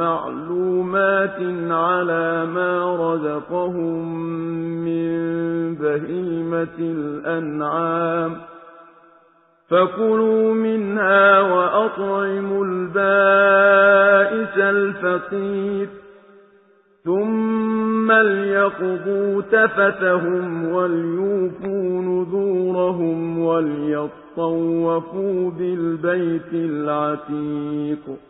مَّعْلُومَاتٍ عَلَىٰ مَا رَزَقَهُم مِّن بَهِيمَةِ الْأَنْعَامِ ۖ فَكُلُوا مِنْهَا وَأَطْعِمُوا الْبَائِسَ الْفَقِيرَ ثُمَّ لْيَقْضُوا تَفَثَهُمْ وَلْيُوفُوا نُذُورَهُمْ وَلْيَطَّوَّفُوا بِالْبَيْتِ الْعَتِيقِ